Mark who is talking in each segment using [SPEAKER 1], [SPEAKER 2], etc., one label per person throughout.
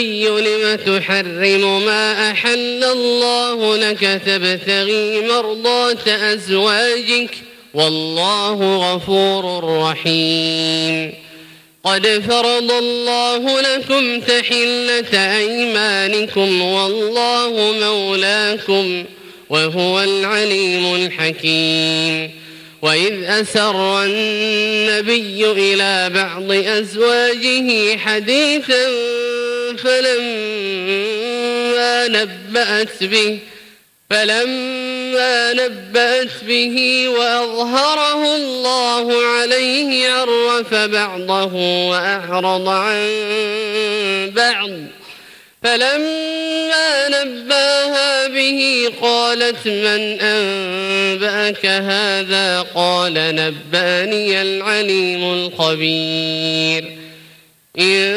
[SPEAKER 1] النبي لم تحرم ما أحل الله لك تبتغي مرضات أزواجك والله غفور رحيم قد فرض الله لكم تحلة أيمانكم والله مولاكم وهو العليم الحكيم وإذ أسر النبي إلى بعض أزواجه حديثاً فلما نبأت به فلما نبأت به وأظهره الله عليه عرف بعضه وأعرض عن بعض فلما نباها به قالت من أنبأك هذا قال نبأني العليم الخبير إن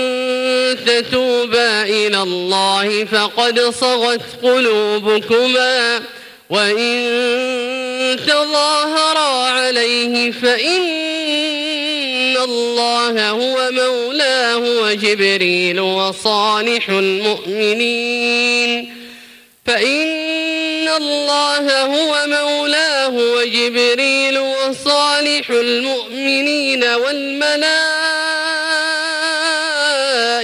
[SPEAKER 1] تتوبا إلى الله فقد صغت قلوبكما وإن تظاهرا عليه فإن الله هو مولاه وجبريل وصالح المؤمنين فإن الله هو مولاه وجبريل وصالح المؤمنين والملائكة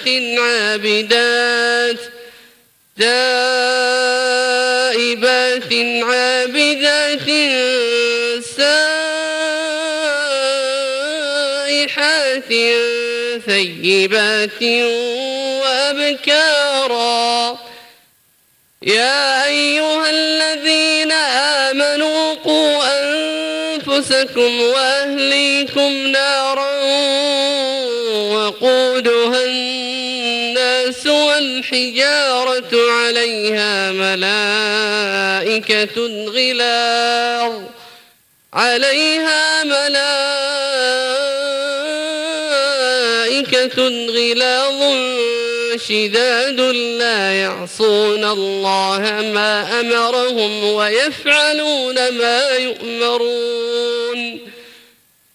[SPEAKER 1] سائحات عابدات تائبات عابدات سائحات ثيبات وأبكارا يا أيها الذين آمنوا قوا أنفسكم وأهليكم نارا وقودها الناس والحجارة عليها ملائكة غلاظ عليها ملائكة غلاظ شداد لا يعصون الله ما أمرهم ويفعلون ما يؤمرون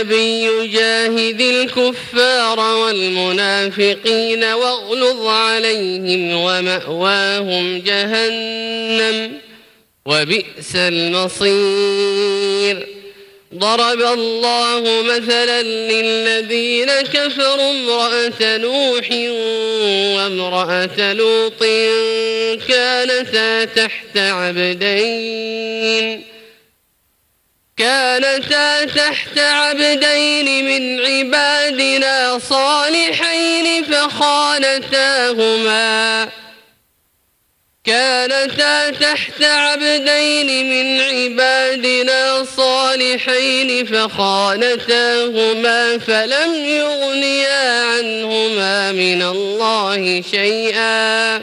[SPEAKER 1] النبي جاهد الكفار والمنافقين واغلظ عليهم ومأواهم جهنم وبئس المصير ضرب الله مثلا للذين كفروا امرأة نوح وامرأة لوط كانتا تحت عبدين كانتا تحت عبدين من عبادنا صالحين فخانتاهما كانتا تحت عبدين من عبادنا صالحين فخانتاهما فلم يغنيا عنهما من الله شيئا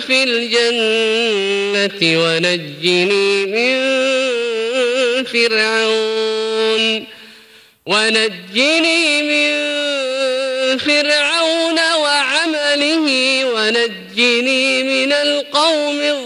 [SPEAKER 1] في الجنة ونجني من فرعون ونجني من فرعون وعمله ونجني من القوم الظالمين